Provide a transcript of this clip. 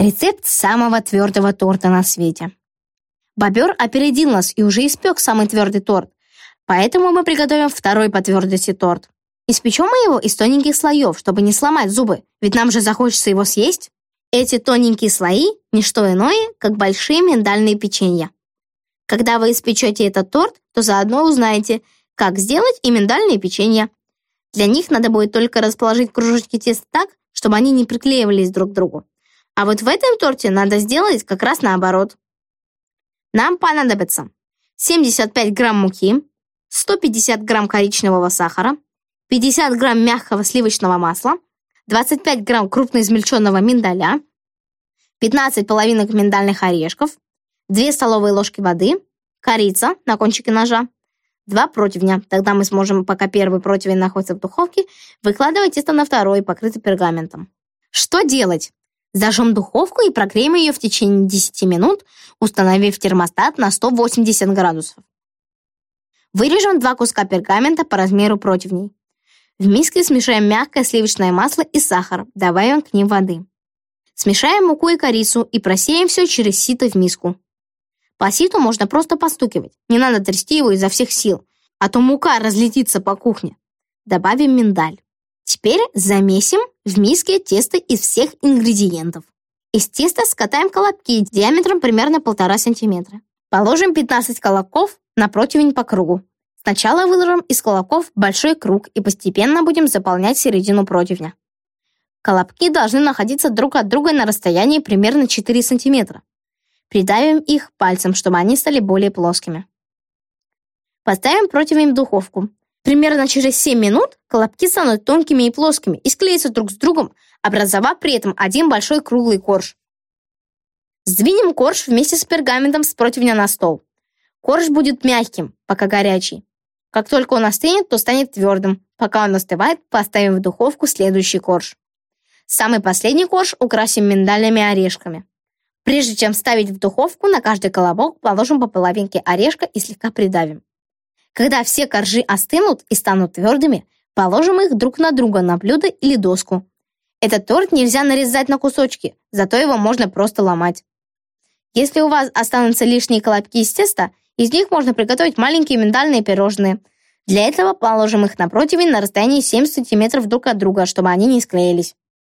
Рецепт самого твердого торта на свете. Бобер опередил нас и уже испек самый твердый торт, поэтому мы приготовим второй по твердости торт. Испечем мы его из тоненьких слоев, чтобы не сломать зубы, ведь нам же захочется его съесть. Эти тоненькие слои – не что иное, как большие миндальные печенья. Когда вы испечете этот торт, то заодно узнаете, как сделать и миндальные печенья. Для них надо будет только расположить кружочки теста так, чтобы они не приклеивались друг к другу. А вот в этом торте надо сделать как раз наоборот. Нам понадобится 75 грамм муки, 150 грамм коричневого сахара, 50 грамм мягкого сливочного масла, 25 грамм крупно измельченного миндаля, 15 половинок миндальных орешков, 2 столовые ложки воды, корица на кончике ножа, два противня. Тогда мы сможем, пока первый противень находится в духовке, выкладывать тесто на второй, покрытый пергаментом. Что делать? Зажжем духовку и прогреем ее в течение 10 минут, установив термостат на 180 градусов. Вырежем два куска пергамента по размеру противней. В миске смешаем мягкое сливочное масло и сахар, добавим к ним воды. Смешаем муку и корицу и просеем все через сито в миску. По ситу можно просто постукивать, не надо трясти его изо всех сил, а то мука разлетится по кухне. Добавим миндаль. Теперь замесим в миске тесто из всех ингредиентов. Из теста скатаем колобки диаметром примерно 1,5 см. Положим 15 колобков на противень по кругу. Сначала выложим из колобков большой круг и постепенно будем заполнять середину противня. Колобки должны находиться друг от друга на расстоянии примерно 4 см. Придавим их пальцем, чтобы они стали более плоскими. Поставим противень в духовку. Примерно через 7 минут колобки станут тонкими и плоскими и склеятся друг с другом, образовав при этом один большой круглый корж. Сдвинем корж вместе с пергаментом с противня на стол. Корж будет мягким, пока горячий. Как только он остынет, то станет твердым. Пока он остывает, поставим в духовку следующий корж. Самый последний корж украсим миндальными орешками. Прежде чем ставить в духовку, на каждый колобок положим по половинке орешка и слегка придавим. Когда все коржи остынут и станут твердыми, положим их друг на друга на блюдо или доску. Этот торт нельзя нарезать на кусочки, зато его можно просто ломать. Если у вас останутся лишние колобки из теста, из них можно приготовить маленькие миндальные пирожные. Для этого положим их на противень на расстоянии 7 см друг от друга, чтобы они не склеились.